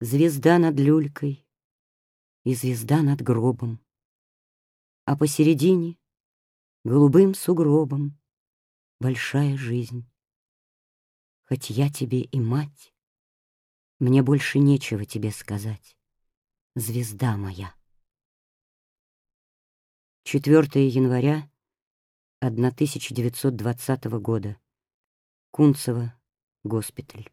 Звезда над люлькой и звезда над гробом, А посередине голубым сугробом Большая жизнь. Хоть я тебе и мать, Мне больше нечего тебе сказать, Звезда моя. 4 января 1920 года. Кунцево, госпиталь.